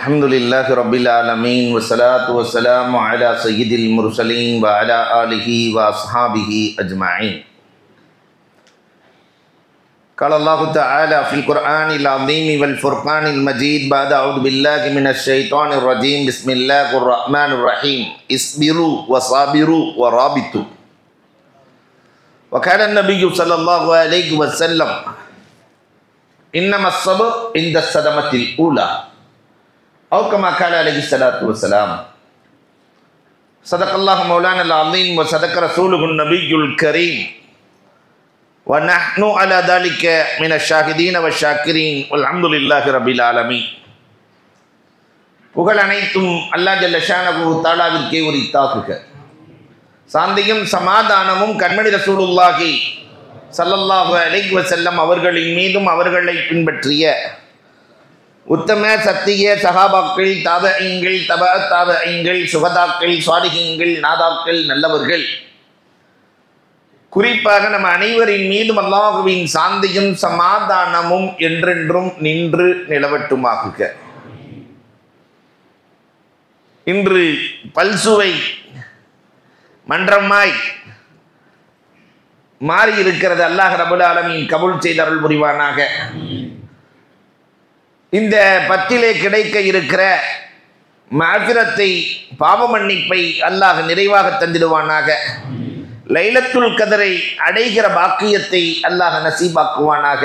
الحمد لله رب العالمين والصلاة والسلام على سيد المرسلين وعلى آله وأصحابه أجمعين قال الله تعالى في القرآن العظيم والفرقان المجيد بعد أعوذ بالله من الشيطان الرجيم بسم الله الرحمن الرحيم اصبروا وصابروا ورابطوا. وكان النبي صلى الله عليه وسلم إنما الصبر عند الصدمة الأولى أو كما قال عليه الصلاة والسلام صدق الله مولانا العظيم وصدق رسوله النبي الكريم ونحن على ذلك من الشاهدين والشاكرين والحمد لله رب العالمين புகழ் அனைத்தும் அல்லா ஜல்ல ஷானகு தாலாவிற்கே உரித்தாக்குக சாந்தியும் சமாதானமும் கண்மணி ரசூலுல்லாஹி சல்லல்லாஹு அலைஹி வஸல்லம் அவர்களின் மீதும் அவர்களை பின்பற்றிய உத்தம சத்திய சகாபாக்கள் தாபங்கள் தப தாபங்கள் சுகதாக்கள் சுவாடிகங்கள் நாதாக்கள் நல்லவர்கள். குறிப்பாக நம்ம அனைவரின் மீதும் அல்லாஹுவின் சாந்தியும் சமாதானமும் என்றென்றும் நின்று நிலவட்டுமாகுக. இன்று பல்சுவை மன்றமாய் மாறி இருக்கிறது அல்லாஹ் ரபுல் ஆலமின் கபுல் செய்த அருள் புரிவானாக. இந்த பத்திலே கிடைக்க இருக்கிற மாத்திரத்தை பாவ மன்னிப்பை அல்லாஹ் நிறைவாக தந்திடுவானாக. லைலத்துல் கதரை அடைகிற பாக்கியத்தை அல்லாஹ் நசீபாக்குவானாக.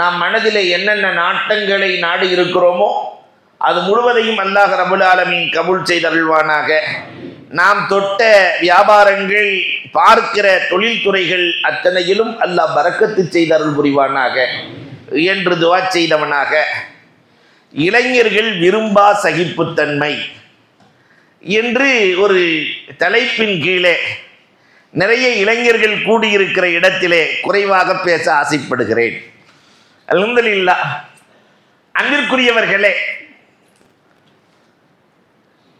நாம் மனதிலே என்னென்ன நாட்டங்களை நாடு இருக்கிறோமோ அது முழுவதையும் அல்லாஹ் ரபுல் ஆலமின் கபுல் செய்தருள்வானாக. நாம் தொட்ட வியாபாரங்கள் பார்க்கிற தொழில்துறைகள் அத்தனையிலும் அல்லாஹ் பறக்கத்து செய்தருள் புரிவானாக. என்று துவா செய்தவனாக. இளைஞர்கள் விரும்பா சகிப்புத்தன்மை. என்று ஒரு தலைப்பின் கீழே நிறைய இளைஞர்கள் கூடியிருக்கிற இடத்திலே குறைவாக பேச ஆசைப்படுகிறேன். அல்ஹம்துலில்லா அன்பிற்குரியவர்களே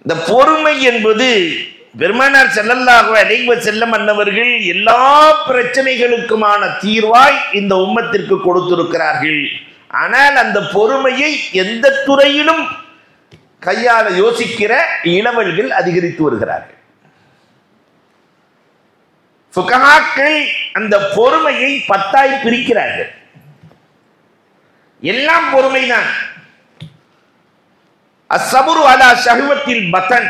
இந்த பொறுமை என்பது பெருமானார் செல்லல்லாக அலைவ செல்லம் அன்னவர்கள் எல்லா பிரச்சனைகளுக்குமான தீர்வாய் இந்த உம்மத்திற்கு கொடுத்திருக்கிறார்கள். ஆனால் அந்த பொறுமையை எந்த துறையிலும் கையாள யோசிக்கிற இளவல்கள் அதிகரித்து வருகிறார்கள். சுகமாக்கள் அந்த பொறுமையை பத்தாய் பிரிக்கிறார்கள். எல்லாம் பொறுமைதான். அசபுரு அலா சகுவத்தில் பத்தன்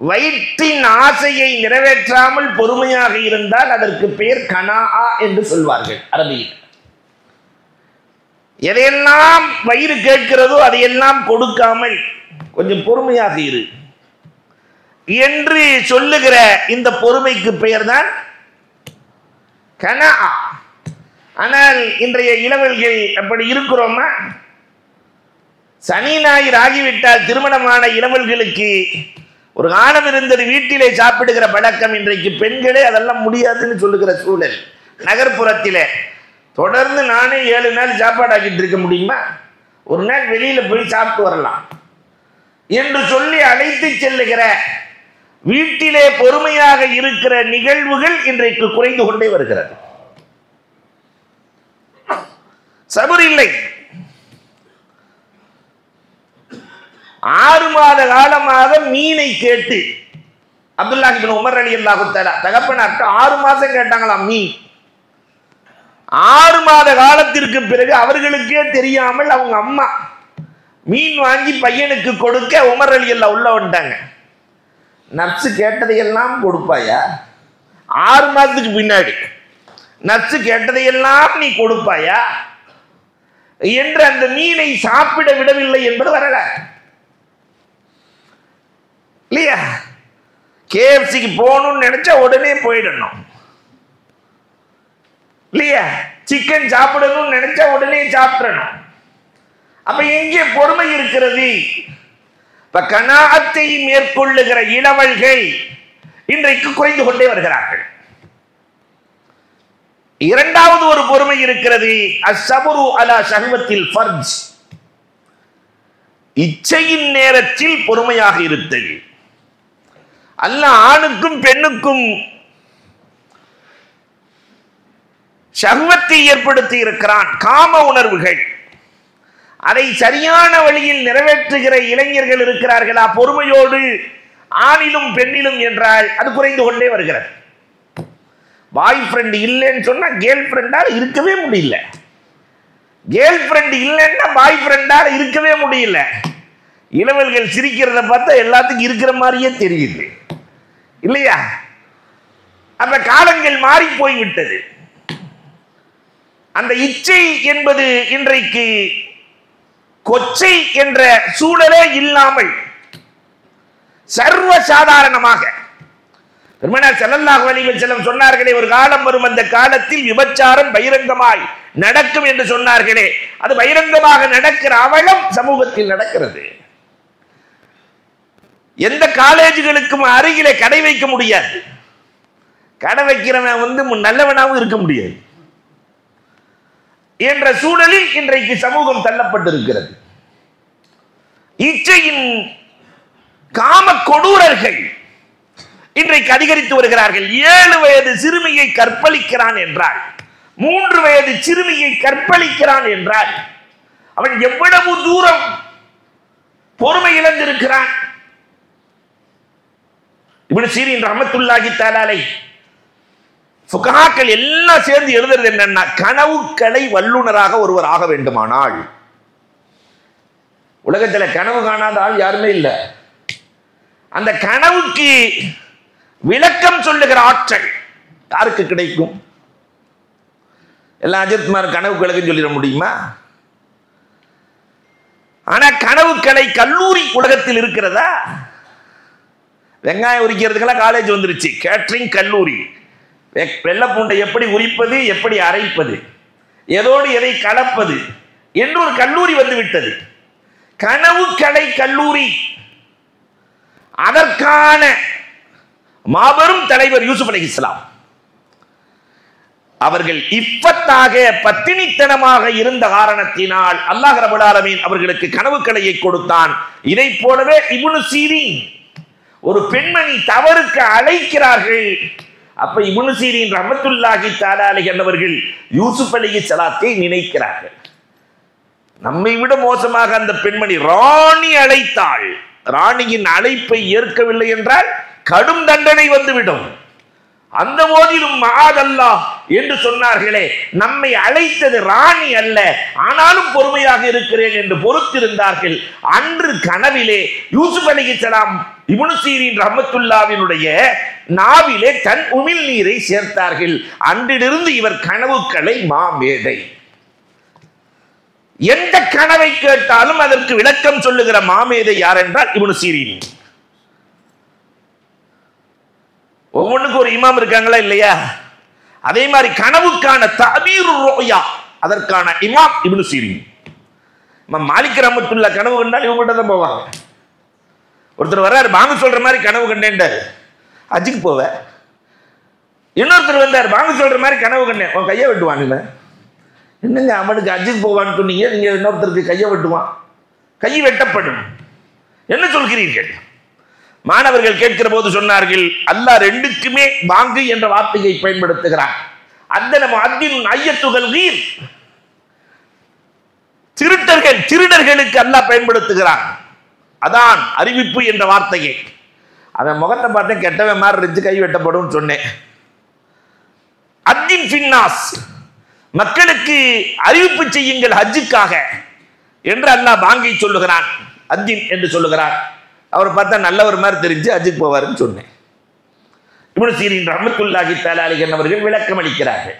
வயிற்றின் ஆசையை நிறைவேற்றாமல் பொறுமையாக இருந்தால் அதற்கு பெயர் கனா என்று சொல்வார்கள் அரபியில். எதையெல்லாம் வயிறு கேட்கிறதோ அதையெல்லாம் கொடுக்காமல் கொஞ்சம் பொறுமையாக இரு. என்று சொல்லுகிற இந்த பொறுமைக்கு பெயர்தான் கனா ஆனால் இன்றைய இளவல்கள் அப்படி இருக்கிறோமா? சனி ஞாயிறு ஆகிவிட்டால் திருமணமான இளவல்களுக்கு ஒரு காலம் இருந்தது வீட்டிலே சாப்பிடுகிற பழக்கம் இன்றைக்கு பெண்களே அதெல்லாம் முடியாதுன்னு சொல்லுகிற சூழல். நகர்ப்புறத்திலே. தொடர்ந்து நானே ஏழு நாள் சாப்பாடு ஆக்கிட்டு இருக்க முடியுமா? ஒரு நாள் வெளியில் போய் சாப்பிட்டு வரலாம். என்று சொல்லி அழைத்து செல்லுகிற வீட்டிலே பொறுமையாக இருக்கிற நிகழ்வுகள் இன்றைக்கு குறைந்து கொண்டே வருகிறது. சபர் இல்லை. ஆறு மாத காலமாக மீனை கேட்டு. அப்துல்லாஹிபின் உமர் அலி அல்லாஹு தலா ஆறு மாதம் கேட்டாங்களாம் மீன். ஆறு மாத காலத்திற்கு பிறகு அவர்களுக்கே தெரியாமல் அவங்க அம்மா மீன் வாங்கி பையனுக்கு கொடுக்க உமர் அலி அல்லா உள்ள வந்துட்டாங்க. நர்ஸு கேட்டதையெல்லாம் கொடுப்பாயா? ஆறு மாதத்துக்கு பின்னாடி. நர்ஸு கேட்டதையெல்லாம் நீ கொடுப்பாயா? என்று அந்த மீனை சாப்பிட விடவில்லை என்பது வரல இல்லையா. கேஎஃப்சிக்கு போகணும்னு நினைச்சா உடனே போயிடணும். இல்லையா. சிக்கன் சாப்பிடணும்னு நினைச்சா உடனே சாப்பிடணும். அப்ப எங்கே பொறுமை இருக்கிறது? இப்ப கனாத்தை மேற்கொள்ளுகிற இளவல்கள் இன்றைக்கு குறைந்து கொண்டே வருகிறார்கள். இரண்டாவது ஒரு பொறுமை இருக்கிறது அசபுரு அலா சர்வத்தில் ஃபர்ஜ். இச்சையின் நேரத்தில் பொறுமையாக இருத்தல். அல்ல ஆணுக்கும் பெண்ணுக்கும் சர்வத்தை ஏற்படுத்தி இருக்கிறான். காம உணர்வுகள். அதை சரியான வழியில் நிறைவேற்றுகிற இளைஞர்கள் இருக்கிறார்களா? பொறுமையோடு ஆணிலும் பெண்ணிலும் என்றால் அது குறைந்து கொண்டே வருகிறது. பாய் ஃப்ரெண்ட் இல்லைன்னு சொன்னா கேர்ள் ஃப்ரெண்டால் இருக்கவே முடியல. கேர்ள் ஃப்ரெண்ட் இல்லைன்னா பாய் ஃப்ரெண்டால் இருக்கவே முடியல. இளவல்கள் சிரிக்கிறத பார்த்தா எல்லாத்துக்கும் இருக்கிற மாதிரியே தெரியுது. இல்லையா? அந்த காலங்கள் மாறி போய்விட்டது. அந்த இச்சை என்பது இன்றைக்கு கொச்சை என்ற சூழலே இல்லாமல் சர்வ சாதாரணமாக பெருமனார் செல்லல்லாஹு அலைஹி செல்லம் சொன்னார்களே ஒரு காலம் வரும் அந்த காலத்தில் விபச்சாரம் பகிரங்கமாய் நடக்கும் என்று சொன்னார்களே. அது பகிரங்கமாக நடக்கிற அவலம் சமூகத்தில் நடக்கிறது. எந்த காலேஜுகளுக்கும் அருகிலே கடை வைக்க முடியாது. கடை வைக்கிறவன் வந்து நல்லவனாகவும் இருக்க முடியாது. என்ற சூழலில் இன்றைக்கு சமூகம் தள்ளப்பட்டிருக்கிறது. இச்சையின் காம கொடூரர்கள் இன்றைக்கு அதிகரித்து வருகிறார்கள். ஏழு வயது சிறுமியை கற்பழிக்கிறான் என்றால் மூன்று வயது சிறுமியை கற்பழிக்கிறான் என்றால் அவன் எவ்வளவு தூரம் பொறுமை இழந்திருக்கிறான்? இப்படி சீரின் ரஹமத்துல்லாஹி தாலாலை சுகாக்கள் எல்லாம் சேர்ந்து எழுதுறது என்னன்னா கனவுக்களை வல்லுனராக ஒருவர் ஆக வேண்டுமானால். உலகத்துல கனவு காணாத ஆள் யாருமே இல்லை. அந்த கனவுக்கு விளக்கம் சொல்லுகிற ஆற்றல் யாருக்கு கிடைக்கும்? எல்லாம் அஜித்குமார் கனவு விளக்கம் சொல்லிட முடியுமா? ஆனா கனவுக்கலை கல்லூரி உலகத்தில் இருக்கிறதா? வெங்காயம் உரிக்கிறதுக்கெல்லாம் காலேஜ் வந்துருச்சு. கேட்ரிங் கல்லூரி. வெ- எப்படி உரிப்பது எப்படி அரைப்பது எதோடு எதை கலப்பது என்று ஒரு கல்லூரி வந்து விட்டது. கனவு கலை கல்லூரி. அதற்கான மாபெரும் தலைவர் யூசுப் அலி இஸ்லாம். அவர்கள் இப்பத்தாக பத்தினித்தனமாக இருந்த காரணத்தினால் அல்லாஹ் ரபுல் ஆலமீன் அவர்களுக்கு கனவு கலையை கொடுத்தான். இதைப் போலவே இபுனு சீரின் ஒரு பெண்மணி தவறுக்கு அழைக்கிறார்கள். அப்ப இப்னு சீரின் ரஹமத்துல்லாஹி தாலாலை என்பவர்கள் யூசுப் அலி சலாத்தை நினைக்கிறார்கள். நம்மை விட மோசமாக அந்த பெண்மணி ராணி அழைத்தாள். ராணியின் அழைப்பை ஏற்கவில்லை என்றால் கடும் தண்டனை வந்துவிடும். அந்த போதிலும் மாதல்லா என்று சொன்னார்களே நம்மை அழைத்தது ராணி அல்ல ஆனாலும் பொறுமையாக இருக்கிறேன் என்று பொறுத்திருந்தார்கள். அன்று கனவிலே யூசுப் அலிகலாம் இப்னு சீரின் ரஹமத்துல்லாவினுடைய நாவிலே தன் உமிழ் நீரை சேர்த்தார்கள். அன்றிலிருந்து இவர் கனவுக்களை மாமேதை எந்த கனவை கேட்டாலும் அதற்கு விளக்கம் சொல்லுகிற மாமேதை யார் என்றால் இப்னு சீரின். ஒவ்வொன்றுக்கும் ஒரு இமாம் இருக்காங்களா இல்லையா? அதே மாதிரி கனவுக்கான தபீரு ரோயா அதற்கான இமாம் இப்னு சீரின். மாலிக் ரமத்துள்ள கனவு கண்டால் இவங்கள்ட்ட தான் போவாங்க. ஒருத்தர் வர்றாரு பாங்கு சொல்கிற மாதிரி கனவு கண்டேன்டாரு. அஜிக்கு போவேன் இன்னொருத்தர் வந்தார் பாங்கு சொல்கிற மாதிரி கனவு கண்டேன். உன் கையை வெட்டுவானுங்க என்னங்க அவனுக்கு அஜித் போவான்னு சொன்னீங்க நீங்க இன்னொருத்தருக்கு கையை வெட்டுவான். கை வெட்டப்படும். என்ன சொல்கிறீர்கள்? மாணவர்கள் கேட்கிற போது சொன்னார்கள் அல்லாஹ் ரெண்டுக்குமே பாங்கு என்ற வார்த்தையை பயன்படுத்துகிறான். அந்த அத்தின் ஐயத்துகள் நீர். திருட்டர்கள் திருடர்களுக்கு அல்லாஹ் பயன்படுத்துகிறான். அதான் அறிவிப்பு என்ற வார்த்தையை. அவன் முகத்தை பார்த்தேன் கெட்டவன் மாதிரி இருந்துச்சு கை வெட்டப்படும் சொன்னேன். அத்தின் மக்களுக்கு அறிவிப்பு செய்யுங்கள் ஹஜ்ஜுக்காக என்று அல்லாஹ் பாங்கை சொல்லுகிறான். அஜின் என்று சொல்லுகிறான். அவர் பார்த்தா நல்லவர் மாதிரி தெரிஞ்சு ஹஜ்ஜுக்கு போவாருன்னு சொன்னேன். இப்னு சீரின் ரமத்துல்லாஹி தஆலா அவர்கள் விளக்கம் அளிக்கிறார்கள்.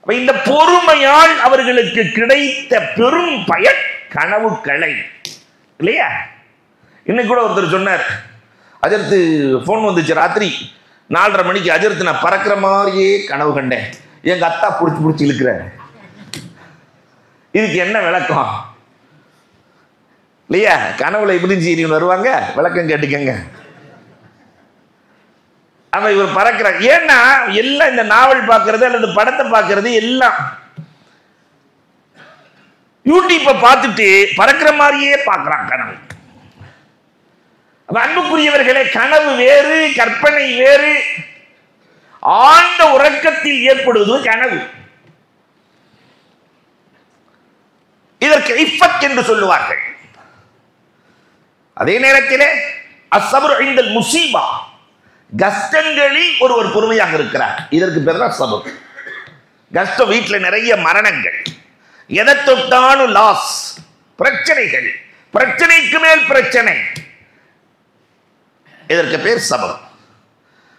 அப்ப இந்த பொறுமையால் அவர்களுக்கு கிடைத்த பெரும் பயன் கனவு கலை இல்லையா? இன்னைக்கு கூட ஒருத்தர் சொன்னார் அஜர்த்து ஃபோன் வந்துச்சு ராத்திரி நாலரை மணிக்கு அஜர்த்து நான் பறக்கிற மாதிரியே கனவு கண்டேன். எங்கள் அத்தா பிடிச்சி பிடிச்சி இழுக்கிறார். இதுக்கு என்ன விளக்கம்? இல்லையா? கனவுல இப்படி சீரியன் வருவாங்க? விளக்கம் கேட்டுக்கங்க. அவன் இவர் பறக்கிறார். ஏன்னா எல்லாம் இந்த நாவல் பார்க்கறது அல்லது படத்தை பார்க்கறது எல்லாம் யூடியூப்பை பார்த்துட்டு பறக்கிற மாதிரியே பார்க்குறான் கனவு. அன்புக்குரியவர்களே கனவு வேறு கற்பனை வேறு. ஆழ்ந்த உறக்கத்தில் ஏற்படுவது கனவு. இதற்கு இஃபத் என்று சொல்லுவார்கள். அதே நேரத்திலே அசபர் ஐந்தல் முசீபா. கஷ்டங்களில் ஒருவர் பொறுமையாக இருக்கிறார். இதற்கு பேர் தான் சபர். கஷ்டம் வீட்டில் நிறைய மரணங்கள். எதை தொட்டாலும் லாஸ் பிரச்சனைகள். பிரச்சனைக்கு மேல் பிரச்சனை. இதற்கு பேர் சபம்.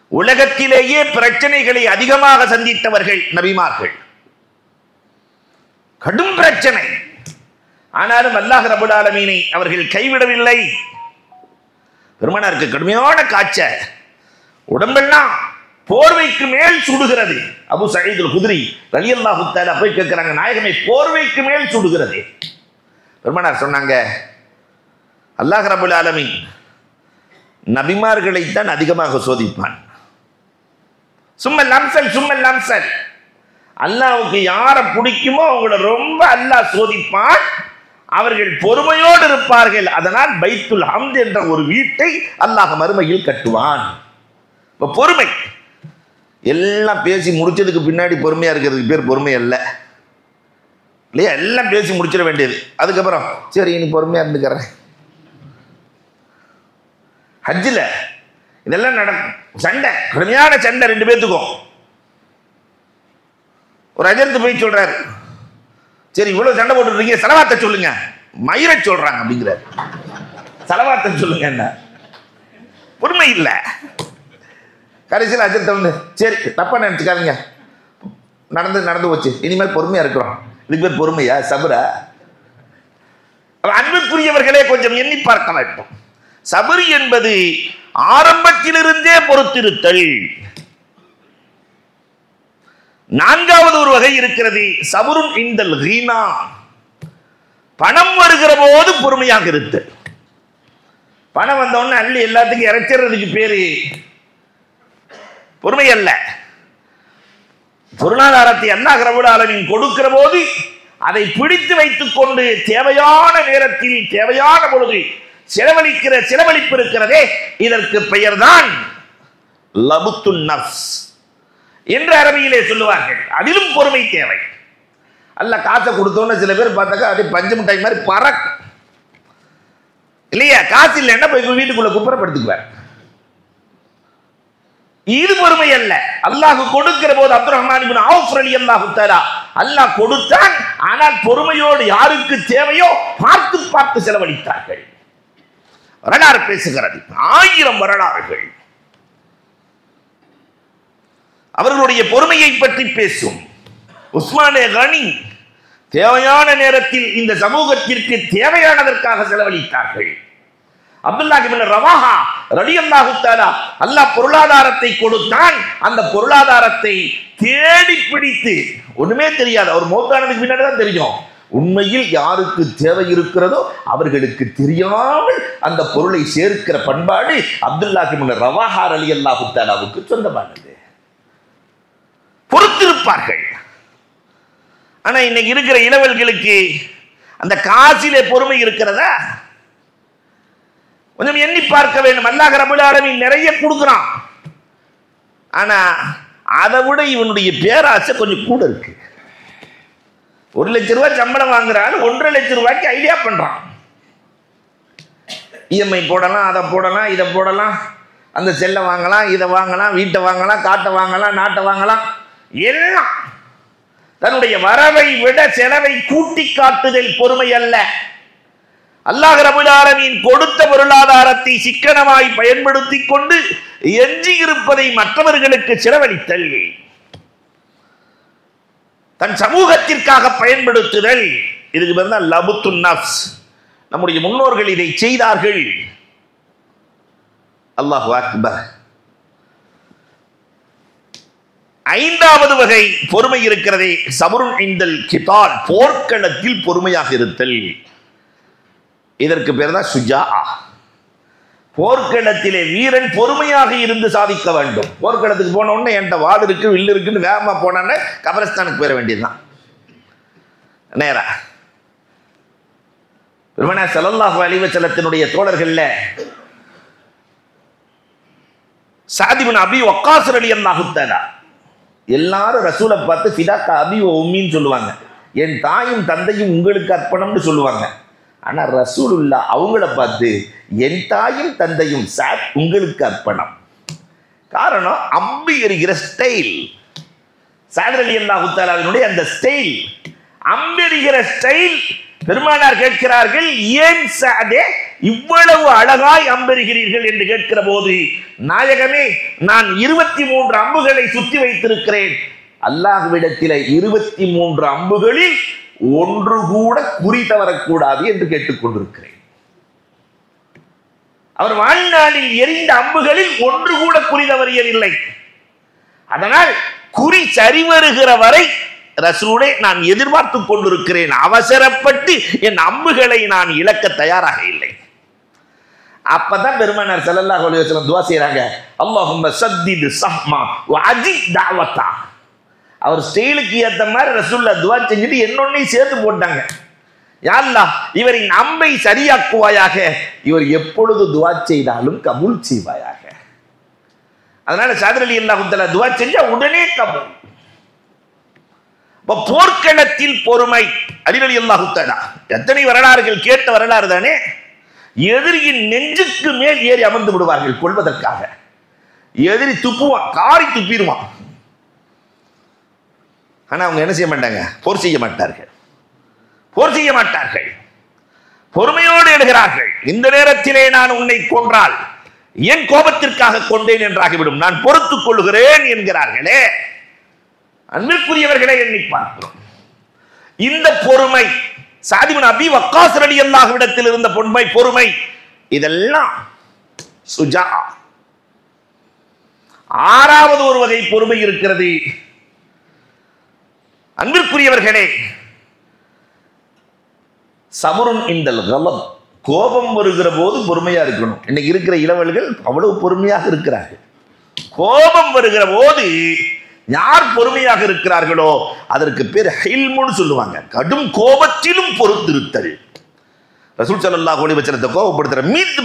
உலகத்திலேயே பிரச்சனைகளை அதிகமாக சந்தித்தவர்கள் நபிமார்கள். கடும் பிரச்சனை. ஆனாலும் அல்லாஹ் ரபுல் ஆலமீனை அவர்கள் கைவிடவில்லை. பெருமனாருக்கு கடுமையான காய்ச்சல். உடம்பெல்லாம் போர்வைக்கு மேல் சுடுகிறது. அபு சயீதுல் குதிரி ரலியல்லாஹு தஆலா போய் கேட்கிறாங்க நாயகமே போர்வைக்கு மேல் சுடுகிறது. பெருமனார் சொன்னாங்க அல்லாஹ் ரபுல் ஆலமீன் நபிமார்களைத்தான் அதிகமாக சோதிப்பான். சும்மல் லம்சல் சும்மல் லம்சல் அல்லாவுக்கு யாரை பிடிக்குமோ அவங்கள ரொம்ப அல்லாஹ் சோதிப்பான். அவர்கள் பொறுமையோடு இருப்பார்கள். அதனால் பைத்துல் ஹம்த் என்ற ஒரு வீட்டை அல்லாஹ் மறுமையில் கட்டுவான். இப்போ பொறுமை. எல்லாம் பேசி முடிச்சதுக்கு பின்னாடி பொறுமையா இருக்கிறதுக்கு பேர் பொறுமை அல்ல. இல்லையா? எல்லாம் பேசி முடிச்சிட வேண்டியது. அதுக்கப்புறம் சரி இனி பொறுமையா இருந்துக்கிறேன். ஹஜ்ஜில் இதெல்லாம் நடக்கும் சண்டை கடுமையான சண்டை ரெண்டு பேர்த்துக்கும் ஒரு அஜர்த்து போய் சொல்றாரு. சரி இவ்வளவு சண்டை போட்டுருக்கீங்க செலவாத்த சொல்லுங்க. மயிரை சொல்றாங்க அப்படிங்கிறார். செலவாத்த சொல்லுங்க என்ன? பொறுமை இல்லை. கடைசியில் அஜித் வந்து சரி தப்பா நினச்சிக்காதீங்க. நடந்து நடந்து போச்சு. இனிமேல் பொறுமையா இருக்கிறோம். இதுக்கு பேர் பொறுமையா? சபரா? அன்புக்குரியவர்களே கொஞ்சம் எண்ணி பார்க்க வேண்டும் சபரி என்பது ஆரம்பத்திலிருந்தே பொறுத்திருத்தல். நான்காவது ஒரு வகை இருக்கிறது சபுரும் இந்தல் ஹீனா. பணம் வருகிற போது பொறுமையாக இருத்தல். பணம் வந்தோடனே அள்ளி எல்லாத்துக்கும் இறைச்சிறதுக்கு பேரு பொறுமை அல்ல. பொருளாதாரத்தை அல்லாஹ் ரபுல் ஆலமீன் கொடுக்கிற போது அதை பிடித்து வைத்துக் கொண்டு தேவையான நேரத்தில் தேவையான பொழுது செலவழிக்கிற செலவழிப்பு இருக்கிறதே இதற்கு பெயர்தான் லபுத்து நஃப்ஸ் என்று அரபியிலே சொல்லுவார்கள். அதிலும் பொறுமை தேவை. அல்ல காசை கொடுத்தோன்னு சில பேர் பார்த்தாக்கா அது பஞ்சு மிட்டாய் மாதிரி பறக்கும். இல்லையா? காசு இல்லைன்னா போய் வீட்டுக்குள்ள குப்புறப்படுத்திக்குவார். இது பொறுமை அல்ல. அல்லாஹ் கொடுக்கிற போது அப்துல் ரஹ்மான் ஆஃப் அலி அல்லாஹு தரா அல்லாஹ் கொடுத்தான். ஆனால் பொறுமையோடு யாருக்கு தேவையோ பார்த்து பார்த்து செலவழித்தார்கள். வரலாறு பேசுகிறது. ஆயிரம் வரலாறுகள். அவர்களுடைய பொறுமையை பற்றி பேசும். உஸ்மானே கனி தேவையான நேரத்தில் இந்த சமூகத்திற்கு தேவையானதற்காக செலவழித்தார்கள். அப்துல்லாஹிபின் ரவாஹா ரலியல்லாஹுத்தாலா அல்லாஹ் பொருளாதாரத்தை கொடுத்தான். அந்த பொருளாதாரத்தை தேடி பிடித்து ஒண்ணுமே தெரியாது. அவர் மௌத்தானதுக்கு பின்னாடி தான் தெரியும். உண்மையில் யாருக்கு தேவை இருக்கிறதோ அவர்களுக்கு தெரியாமல் அந்த பொருளை சேர்க்கிற பண்பாடு அப்துல்லாஹி பின் ரவாஹா ரலியல்லாஹு தஆலாவுக்கு சொந்தமானது. பொறுத்திருப்பார்கள். ஆனா இன்னைக்கு இருக்கிற இளவல்களுக்கு அந்த காசிலே பொறுமை இருக்கிறதா? கொஞ்சம் எண்ணி பார்க்க வேண்டும். அல்லாஹ் ரபுல் நிறைய கொடுக்குறான். ஆனா அதை விட இவனுடைய பேராசை கொஞ்சம் கூட இருக்கு. ஒரு லட்சம் ரூபாய் சம்பளம் வாங்குறான் ஒன்றரை லட்சம் ரூபாய்க்கு ஐடியா பண்றான். இஎம்ஐ போடலாம் அதை போடலாம் இதை போடலாம். அந்த செல்லை வாங்கலாம் இதை வாங்கலாம் வீட்டை வாங்கலாம் காட்டை வாங்கலாம் நாட்டை வாங்கலாம். எல்லாம் தன்னுடைய வரவை விட செலவை கூட்டி காட்டுதல் பொறுமை அல்ல. அல்லாஹ் ரபுலாலமீன் கொடுத்த பொருளாதாரத்தை சிக்கனமாய் பயன்படுத்திக் கொண்டு எஞ்சி இருப்பதை மற்றவர்களுக்கு செலவழித்தல். தன் சமூகத்திற்காக பயன்படுத்துதல். இதுக்கு பேர் தான் லபுத்து நப்ஸ் நம்முடைய முன்னோர்கள் இதை செய்தார்கள். அல்லாஹ் அக்பர். ஐந்தாவது வகை பொறுமை இருக்கிறதே சபருன் இந்தல் கிதால் போர்க்களத்தில் பொறுமையாக இருத்தல். இதற்கு பேர் தான் சுஜா. போர்க்களத்திலே வீரன் பொறுமையாக இருந்து சாதிக்க வேண்டும். போர்க்களத்துக்கு போன உடனே என்கிட்ட வாள் இருக்கு வில்லு இருக்குன்னு வேகமாக போனான்னு கபரஸ்தானுக்கு போயிட வேண்டியதுதான். நேரா. பெருமனா செலல்லாஹு அலிவச்சலத்தினுடைய தோழர்கள்ல சாதிபின் அபி ஒக்காசர் அலி அல்லாஹுத்தாரா எல்லாரும் ரசூலை பார்த்து ஃபிதாக்கா அபி உம்மின்னு சொல்லுவாங்க. என் தாயும் தந்தையும் உங்களுக்கு அர்ப்பணம்னு சொல்லுவாங்க. ஆனா ரசூலுல்லா அவங்கள பார்த்து என் தாயும் தந்தையும் சார் உங்களுக்கு அர்ப்பணம். காரணம் அம்பு எறிகிற ஸ்டைல் சாதரலி அல்லா தாலாவினுடைய அந்த ஸ்டைல் அம்பெறிகிற ஸ்டைல் பெருமானார் கேட்கிறார்கள் ஏன் சாதே இவ்வளவு அழகாய் அம்பெறுகிறீர்கள் என்று கேட்கிற போது நாயகமே நான் இருபத்தி மூன்று அம்புகளை சுற்றி வைத்திருக்கிறேன். அல்லாஹ்விடத்தில் இருபத்தி மூன்று அம்புகளில் ஒன்று கூட குறி தவறக்கூடாது என்று கேட்டுக்கொண்டிருக்கிறேன் அவர் வாழ்நாளில் எரிந்த அம்புகளில் ஒன்று கூட குறி தவறியதில்லை. அதனால் குறி சரிவருகிற வரை ரசூலை நான் எதிர்பார்த்து கொண்டிருக்கிறேன். அவசரப்பட்டு என் அம்புகளை நான் இழக்க தயாராக இல்லை. அப்பதான் பெருமானார் செல்லல்லா கொலி வஸல்லம் துவா செய்யறாங்க அல்லாஹும் சத்திது சஹ்மா அஜி தாவத்தா அவர் ஸ்டைலுக்கு ஏத்த மாதிரி ரசூல்லா துவா செஞ்சுட்டு என்னொன்னையும் சேர்த்து போட்டாங்க. யா இவரின் அம்பை சரியாக்குவாயாக. இவர் எப்பொழுது துவா செய்தாலும் கபூல் செய்வாயாக. அதனால சாதர் அலி அல்லாஹுத்தலா துவா செஞ்சா உடனே கபூல். இப்போ போர்க்களத்தில் பொறுமை. அலிரலி அல்லாஹுத்தலா எத்தனை வரலாறுகள் கேட்ட வரலாறு தானே? எதிரியின் நெஞ்சுக்கு மேல் ஏறி அமர்ந்து விடுவார்கள் கொள்வதற்காக எதிரி துப்புவான் காரி துப்பிடுவான். ஆனால் அவங்க என்ன செய்ய மாட்டாங்க? போர் செய்ய மாட்டார்கள். போர் செய்ய மாட்டார்கள். பொறுமையோடு எடுகிறார்கள் இந்த நேரத்திலே நான் உன்னை கொன்றால் என் கோபத்திற்காக கொண்டேன் என்றாகிவிடும். நான் பொறுத்துக் கொள்கிறேன் என்கிறார்களே. அன்பிற்குரியவர்களை எண்ணி பார்க்கிறோம். இந்த பொறுமை சாதிமன் அபி வக்காஸ் அலி அல்லாஹ்விடத்தில் இருந்த பொன்மை பொறுமை இதெல்லாம் சுஜா. ஆறாவது ஒரு வகை பொறுமை இருக்கிறது. அன்பிற்குரியவர்களே சபருன் இந்த கலம் கோபம் வருகிற போது பொறுமையா இருக்கணும். இன்னைக்கு இருக்கிற இளவல்கள் அவ்வளவு பொறுமையாக இருக்கிறார்கள். கோபம் வருகிற போது யார் பொறுமையாக இருக்கிறார்களோ அதற்கு பேர் ஹில்முன்னு சொல்லுவாங்க. கடும் கோபத்திலும் பொறுத்திருத்தல். ரசூல் சல்லா அலைஹி வச்சனத்தை கோபப்படுத்துற மீது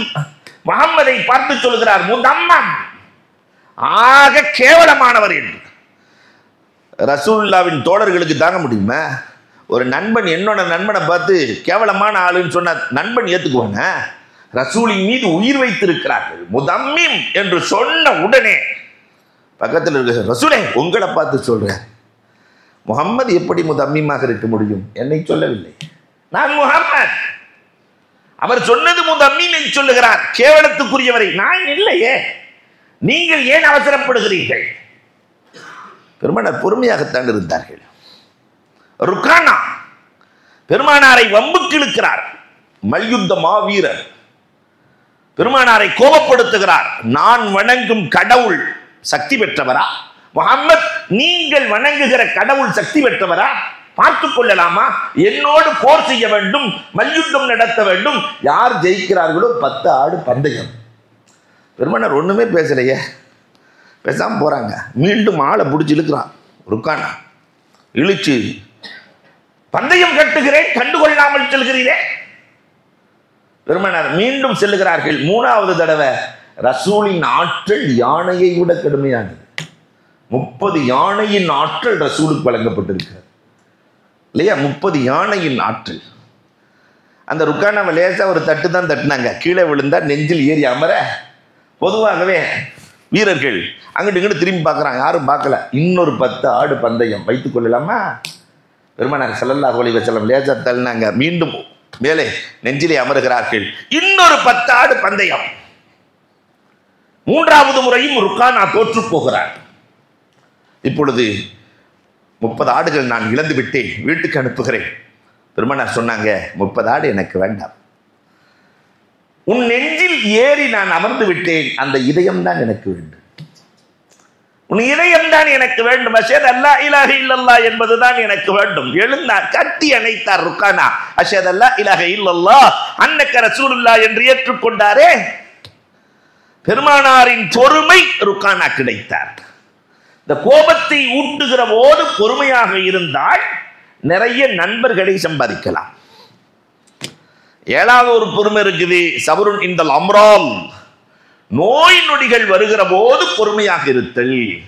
முகம்மதை பார்த்து சொல்கிறார் முதம்மம் ஆக கேவலமானவர் என்று. ரசூல்லாவின் தோழர்களுக்கு தாங்க முடியுமா? ஒரு நண்பன் என்னோட நண்பனை பார்த்து கேவலமான ஆளுன்னு சொன்ன நண்பன் ஏத்துக்குவாங்க ரசூலின் மீது உயிர் வைத்திருக்கிறார்கள். முதம்மிம் என்று சொன்ன உடனே பக்கத்தில் இருக்க ரசூலே உங்களை பார்த்து சொல்கிறேன் முகம்மது எப்படி முதம்மீமாக இருக்க முடியும்? என்னை சொல்லவில்லை. நான் முகம்மது. அவர் சொன்னது முதம்மின் சொல்லுகிறார். கேவலத்துக்குரியவரை நான் இல்லையே. நீங்கள் ஏன் அவசரப்படுகிறீர்கள்? பெருமானார் பொறுமையாகத்தான் இருந்தார்கள். ருக்கானா பெருமானாரை வம்புக்கு இழுக்கிறார். மல்யுத்த மாவீரர் பெருமானாரை கோபப்படுத்துகிறார். நான் வணங்கும் கடவுள் சக்தி பெற்றவரா? முகம்மது நீங்கள் வணங்குகிற கடவுள் சக்தி பெற்றவரா? பார்த்துக் கொள்ளலாமா? என்னோடு போர் செய்ய வேண்டும் மல்யுத்தம் நடத்த வேண்டும். யார் ஜெயிக்கிறார்களோ பத்து ஆடு பந்தயம். பெருமானார் ஒண்ணுமே பேசலையே. பேசாம போகிறாங்க மீண்டும் ஆளை பிடிச்சி இழுக்கிறான். ருக்கானா? இழுச்சு பந்தயம் கட்டுகிறேன் கண்டுகொள்ளாமல் செல்கிறீரே. பெருமனார் மீண்டும் செல்லுகிறார்கள். மூணாவது தடவை ரசூலின் ஆற்றல் யானையை விட கடுமையானது. முப்பது யானையின் ஆற்றல் ரசூலுக்கு வழங்கப்பட்டிருக்கிறது. இல்லையா? முப்பது யானையின் ஆற்றல். அந்த ருக்கானாவை லேசாக ஒரு தட்டு தான் தட்டினாங்க. கீழே விழுந்தா நெஞ்சில் ஏறி அமர பொதுவாகவே வீரர்கள் அங்கிட்டு இங்கிட்டு திரும்பி பார்க்குறாங்க. யாரும் பார்க்கல. இன்னொரு பத்து ஆடு பந்தயம். வைத்துக் கொள்ளலாமா? பெருமானார் செல்லல்லா கோழி வச்சலம் லேசர் தள்ளினாங்க. மீண்டும் மேலே நெஞ்சிலே அமருகிறார்கள். இன்னொரு பத்து ஆடு பந்தயம். மூன்றாவது முறையும் ருக்கானா தோற்று போகிறார். இப்பொழுது முப்பது ஆடுகள் நான் இழந்து விட்டேன் வீட்டுக்கு அனுப்புகிறேன். பெருமானார் சொன்னாங்க முப்பது ஆடு எனக்கு வேண்டாம். உன் நெஞ்சில் ஏறி நான் அமர்ந்து விட்டேன். அந்த இதயம் தான் எனக்கு வேண்டும். உன் இதயம் தான் எனக்கு வேண்டும். அஷத் அல்லா இலாஹ இல்லல்லா என்பதுதான் எனக்கு வேண்டும். எழுந்தார் கட்டி அணைத்தார் ருக்கானா. அஷத் அல்லா இலாஹ இல்லல்லா அன்னக்க ரசூலுல்லா என்று ஏற்றுக்கொண்டாரே. பெருமானாரின் பொறுமை ருக்கானா கிடைத்தார். இந்த கோபத்தை ஊட்டுகிற போது பொறுமையாக இருந்தால் நிறைய நண்பர்களை சம்பாதிக்கலாம். ஏழாவது ஒரு பொறுமை இருக்குது சபருன் இந்த அம்ரால். நோய் நொடிகள் வருகிற போது பொறுமையாக இருத்தல்.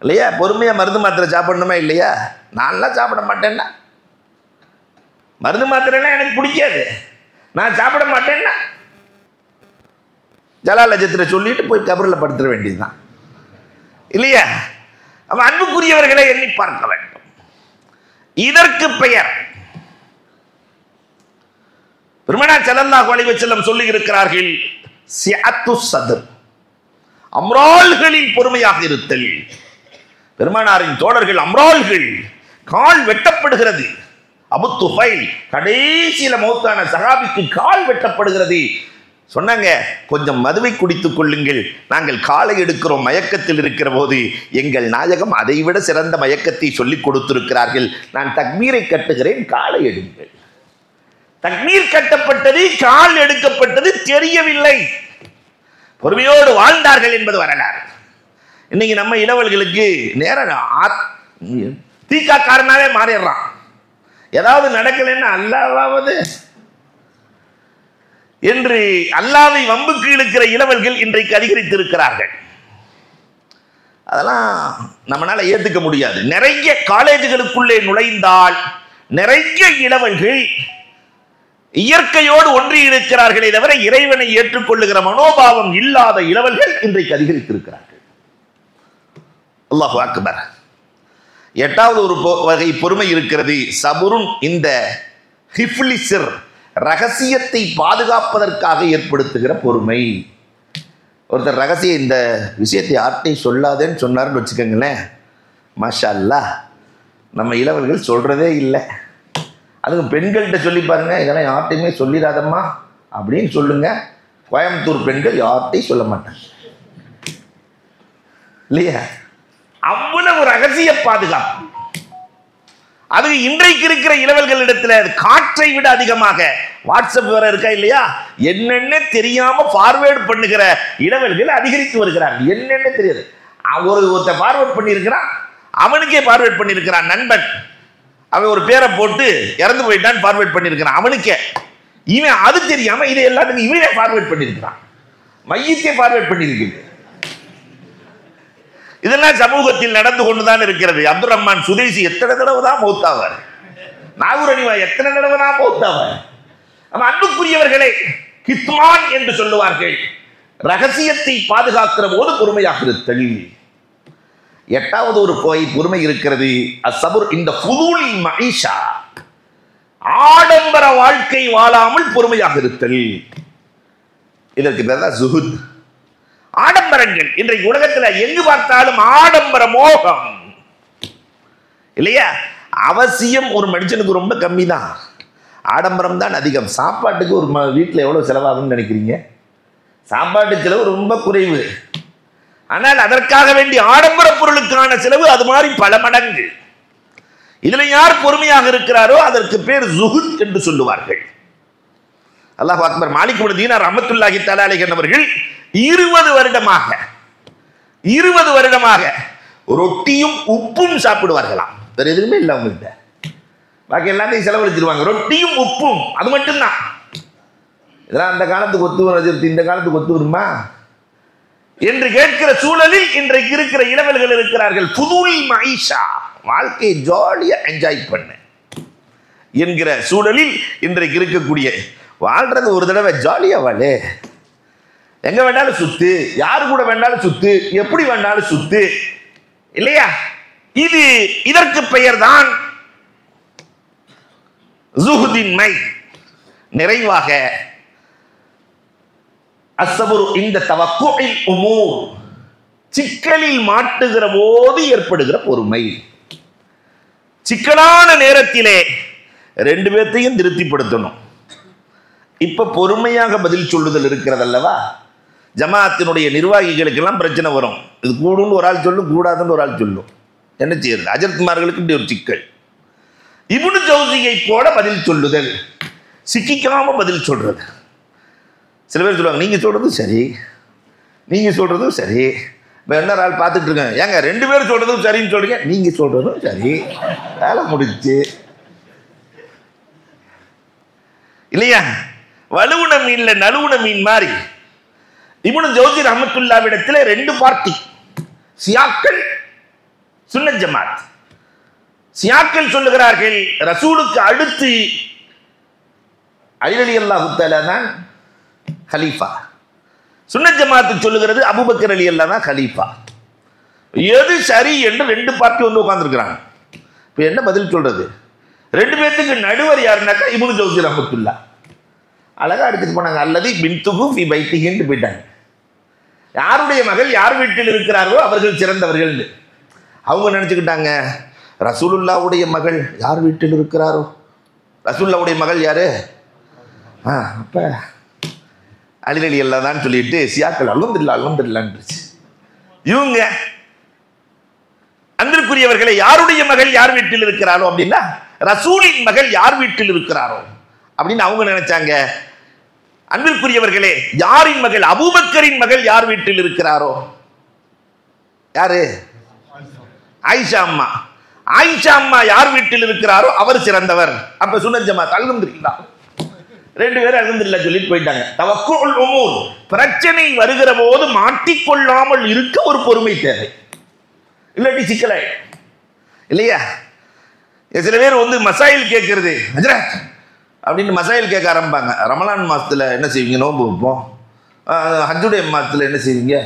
இல்லையா? பொறுமையாக மருந்து மாத்திரை சாப்பிடணுமா இல்லையா? நான்லாம் சாப்பிட மாட்டேன்னா. மருந்து மாத்திரைலாம் எனக்கு பிடிக்காது. நான் சாப்பிட மாட்டேன்னா. ஜலாலஜத்தில் சொல்லிட்டு போய் கபரில் படுத்துட வேண்டியதுதான். இல்லையா? அவன் அன்புக்குரியவர்களை எண்ணி பார்க்க வேண்டும். இதற்கு பெயர் பெருமனா ஸல்லல்லாஹு அலைஹி செல்லம் சொல்லி இருக்கிறார்கள் சியத்து சத்ர். அம்ரால்களில் பொறுமையாக இருத்தல். பெருமானாரின் தோழர்கள் அம்ரால்கள் கால் வெட்டப்படுகிறது. அபு துஃபைல் கடைசியில மௌத்தான சகாபிக்கு கால் வெட்டப்படுகிறது. சொன்னாங்க கொஞ்சம் மதுவை குடித்துக் கொள்ளுங்கள். நாங்கள் காலை எடுக்கிறோம் மயக்கத்தில் இருக்கிற போது. எங்கள் நாயகம் அதைவிட சிறந்த மயக்கத்தை சொல்லிக் கொடுத்திருக்கிறார்கள். நான் தக்மீரை கட்டுகிறேன் காலை எடுங்கள். தண்ணீர் கட்டப்பட்டது கால் எடுக்கப்பட்டது தெரியவில்லை. பொறுமையோடு வாழ்ந்தார்கள் என்பது வரலாறு. இன்னைக்கு நம்ம இளவல்களுக்கு நேரம் தீக்கா காரனாவே மாறிடுறான். ஏதாவது நடக்கலைன்னா அல்லாவது என்று அல்லாவை வம்புக்கு இழுக்கிற இளவல்கள் இன்றைக்கு அதிகரித்திருக்கிறார்கள். அதெல்லாம் நம்மளால ஏத்துக்க முடியாது. நிறைய காலேஜுகளுக்குள்ளே நுழைந்தால் நிறைய இளவல்கள் இயற்கையோடு ஒன்றி இருக்கிறார்களே தவிர இறைவனை ஏற்றுக்கொள்ளுகிற மனோபாவம் இல்லாத இளவல்கள் இன்றைக்கு அதிகரித்திருக்கிறார்கள். அல்லாஹு அக்பர். எட்டாவது ஒரு வகை பொறுமை இருக்கிறது. சபுருன் இந்த ஹிஃப்லிசிர் ரகசியத்தை பாதுகாப்பதற்காக ஏற்படுத்துகிற பொறுமை. ஒருத்தர் ரகசியம் இந்த விஷயத்தை யார்கிட்டையும் சொல்லாதேன்னு சொன்னார்னு வச்சுக்கோங்களேன். மாஷா அல்லாஹ் நம்ம இளவல்கள் சொல்றதே இல்லை. அதுவும் பெண்கள்கிட்ட சொல்லி பாருங்க இதெல்லாம் யார்கிட்டையுமே சொல்லிடாதம்மா அப்படின்னு சொல்லுங்க. கோயம்புத்தூர் பெண்கள் யார்ட்டையும் சொல்ல மாட்டாங்க. இல்லையா? அவ்வளவு ரகசிய பாதுகாப்பு. அது இன்றைக்கு இருக்கிற இளவல்களிடத்துல காற்றை விட அதிகமாக. வாட்ஸ்அப் வேற இருக்கா இல்லையா? என்னென்ன தெரியாம ஃபார்வேர்டு பண்ணுகிற இளவல்கள் அதிகரித்து வருகிறார் என்னென்ன தெரியாது. ஒரு ஒருத்த ஃபார்வேர்ட் பண்ணியிருக்கிறான். அவனுக்கே ஃபார்வேர்ட் பண்ணியிருக்கிறான் நண்பன். அவன் ஒரு பேரை போட்டு இறந்து போயிட்டான் ஃபார்வேர்ட் பண்ணியிருக்கிறான். அவனுக்கே. இவன் அது தெரியாம இதை எல்லாத்துக்கும் இவனே ஃபார்வேர்ட் பண்ணியிருக்கிறான். மையத்தை ஃபார்வேர்ட் பண்ணியிருக்குது இதெல்லாம் சமூகத்தில் நடந்து கொண்டுதான் இருக்கிறது. அப்துல் ரஹ்மான் சுதேசி எத்தனை தடவை தான் மௌத்தாவார்? நாகூர் அணிவா எத்தனை தடவை தான் மௌத்தாவார்? நம்ம அன்புக்குரியவர்களே கித்மான் என்று சொல்லுவார்கள். ரகசியத்தை பாதுகாக்கிற போது பொறுமையாக இருத்தல். எட்டாவது ஒரு போய் பொறுமை இருக்கிறது அசபுர் இந்த புதூலி மகிஷா ஆடம்பர வாழ்க்கை வாழாமல் பொறுமையாக இருத்தல். இதற்கு பேர் தான் ஜுஹுத். ஆடம்பரங்கள் இன்றைக்கு உலகத்தில் எங்கு பார்த்தாலும் ஆடம்பர மோகம். இல்லையா? அவசியம் ஒரு மனுஷனுக்கு ரொம்ப கம்மி தான் ஆடம்பரம் தான் அதிகம். சாப்பாட்டுக்கு ஒரு ம- வீட்டில் எவ்வளோ செலவாகும்னு நினைக்கிறீங்க? சாப்பாட்டு செலவு ரொம்ப குறைவு. ஆனால் அதற்காக வேண்டிய ஆடம்பர பொருளுக்கான செலவு அது மாதிரி பல மடங்கு. இதில் யார் பொறுமையாக இருக்கிறாரோ அதற்கு பேர் ஜுகுத் என்று சொல்லுவார்கள். அல்லாஹ் அக்பர் மாலிக் தீனார் அமத்துல்லாஹி தலாலி என்பவர்கள் அவர்கள் இருபது வருடமாக இருபது வருடமாக ரொட்டியும் உப்பும் சாப்பிடுவார்களாம். வேற எதுவுமே இல்லை அவங்கள்ட்ட. பாக்கி எல்லாத்தையும் செலவழிச்சிருவாங்க. ரொட்டியும் உப்பும் அது மட்டும்தான். இதெல்லாம் அந்த காலத்துக்கு ஒத்து வரும் இந்த காலத்துக்கு ஒத்து வருமா? என்று கேட்கிற சூழலில் இன்றைக்கு இருக்கிற இளவல்கள் இருக்கிறார்கள். புதுல் மைஷா வாழ்க்கையை ஜாலியா என்ஜாய் பண்ணு. என்கிற சூழலில் இன்றைக்கு இருக்கக்கூடிய வாழ்றது ஒரு தடவை ஜாலியா வாழு. எங்க வேண்டாலும் சுத்து. யாரு கூட வேண்டாலும் சுத்து. எப்படி வேண்டாலும் சுத்து. இல்லையா? இது இதற்கு பெயர்தான் ஜுஹுதின்மை நிறைவாக அசபுரு இந்த தவக்குழில் உமூர். சிக்கலில் மாட்டுகிற போது ஏற்படுகிற பொறுமை. சிக்கலான நேரத்திலே ரெண்டு பேர்த்தையும் திருப்திப்படுத்தணும். இப்ப பொறுமையாக பதில் சொல்லுதல் இருக்கிறதல்லவா? ஜமாத்தினுடைய நிர்வாகிகளுக்கெல்லாம் பிரச்சனை வரும். இது கூடும்னு ஒரு ஆள் சொல்லும் கூடாதுன்னு ஒரு ஆள் சொல்லும் என்ன செய்யறது? அஜர்குமார்களுக்கு இப்படி ஒரு சிக்கல். இவனு ஜோசியை போல பதில் சொல்லுதல். சிக்கிக்காம பதில் சொல்றது. சில பேர் சொல்லுவாங்க நீங்க சொல்றதும் சரி. நீங்க சொல்றதும் சரி. இப்போ என்ன ஆள் பார்த்துட்டு இருக்கேன் ஏங்க ரெண்டு பேரும் சொல்றதும் சரின்னு சொல்கிறீங்க நீங்க சொல்றதும் சரி. வேலை முடிச்சு இல்லையா? வலுவுன மீன்ல நலுவுன மீன் மாதிரி இவனு ஜோதி ரஹமத்துல்லாவிடத்தில் ரெண்டு பார்ட்டி. சியாக்கள் சுன்ன ஜமாத். சியாக்கள் சொல்லுகிறார்கள் ரசூலுக்கு அடுத்து அழிலி அல்லாஹு தான் ஹலீஃபா. சுன்னத் ஜமாத்து சொல்லுகிறது அபுபக்கர் அலி அல்லா தான் ஹலீஃபா. எது சரி என்று ரெண்டு பார்ட்டி வந்து உட்காந்துருக்கிறாங்க இப்போ என்ன பதில் சொல்றது? ரெண்டு பேர்த்துக்கு நடுவர் யாருனாக்கா இப்னு ஜவுசி ரஹமத்துல்லா. அழகாக எடுத்துட்டு போனாங்க. அல்லது பின்துகு ஃபி பைத்திகின்னு போயிட்டாங்க. யாருடைய மகள் யார் வீட்டில் இருக்கிறார்களோ அவர்கள் சிறந்தவர்கள் அவங்க நினச்சிக்கிட்டாங்க ரசூலுல்லாவுடைய மகள் யார் வீட்டில் இருக்கிறாரோ? ரசூல்லாவுடைய மகள் யார்? ஆ அப்போ அலிரலி எல்லாம் தான் சொல்லிட்டு சியாக்கள் அலமதுல்லா அலமதுல்லான்ருச்சு இவங்க அன்பிற்குரியவர்களை யாருடைய மகள் யார் வீட்டில் இருக்கிறாரோ அப்படின்னா ரசூலின் மகள் யார் வீட்டில் இருக்கிறாரோ அப்படின்னு அவங்க நினைச்சாங்க. அன்பிற்குரியவர்களே யாரின் மகள் அபூபக்கரின் மகள் யார் வீட்டில் இருக்கிறாரோ? யாரு? ஆயிஷா அம்மா. ஆயிஷா அம்மா யார் வீட்டில் இருக்கிறாரோ? அவர் சிறந்தவர். அப்ப சுனஜமா இருக்கிறார் ரெண்டு பேரும் அல்ஹம்துலில்லா சொல்லிட்டு போயிட்டாங்க. தவக்குல் உமூர். பிரச்சனை வருகிற போது மாட்டிக்கொள்ளாமல் இருக்க ஒரு பொறுமை தேவை. இல்லாட்டி சிக்கலாய் இல்லையா? சில பேர் வந்து மசாயில் கேட்கறது அப்படின்னு மசாயில் கேட்க ஆரம்பிப்பாங்க. ரமலான் மாதத்தில் என்ன செய்வீங்க? நோன்பு வைப்போம். ஹஜ்ஜுடைய மாதத்தில் என்ன செய்வீங்க?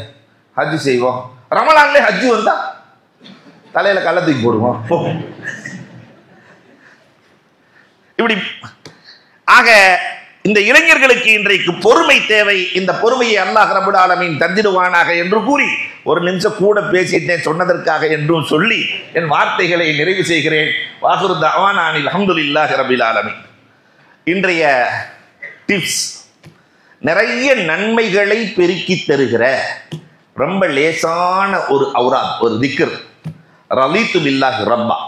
ஹஜ்ஜு செய்வோம். ரமலான்லேயே ஹஜ்ஜு வந்தா தலையில் கள்ள தூக்கி போடுவோம். இப்படி. ஆக இந்த இளைஞர்களுக்கு இன்றைக்கு பொறுமை தேவை. இந்த பொறுமையை அல்லாஹ் ரபுல் ஆலமீன் தந்திடுவானாக என்று கூறி ஒரு நிமிஷம் கூட பேசிட்டேன் சொன்னதற்காக என்றும் சொல்லி என் வார்த்தைகளை நிறைவு செய்கிறேன். வாசுரு தவானானில் அஹமதுல்லாஹி ரபில் ஆலமீன். இன்றைய டிப்ஸ் நிறைய நன்மைகளை பெருக்கி தருகிற ரொம்ப லேசான ஒரு அவுரா ஒரு திக்கர் ரலீத்து பில்லாஹ் ரப்பா.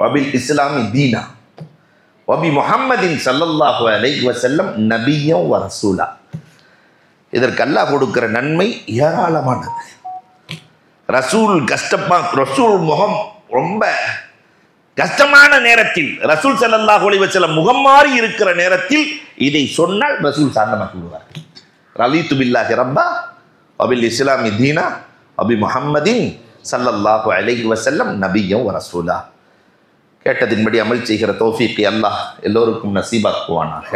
வபில் இஸ்லாமி தீனா. வபி முஹம்மதின் சல்லல்லாஹு அலைஹி வசல்லம் நபியம் வரசூலா இதற்கல்லா இதற்கு அல்லாஹ் கொடுக்கிற நன்மை ஏராளமானது. ரசூல் கஷ்டமா ரசூல் முகம் ரொம்ப கஷ்டமான நேரத்தில் ரசூல் ஸல்லல்லாஹு அலைஹி வஸல்லம் முகம் மாறி இருக்கிற நேரத்தில் இதை சொன்னால் ரசூல் சாந்தமாக்கி விடுவார் ரலீத்து பில்லாஹி ரப்பா அபில் இஸ்லாமி தீனா அபி முஹம்மதின் சல்லல்லாஹு அலைஹி வசல்லம் நபியம் ரசூலா. கேட்டதின்படி அமல் செய்கிற தோஃபிக்கு அல்லாஹ் எல்லோருக்கும் நசீபாக்குவானாக.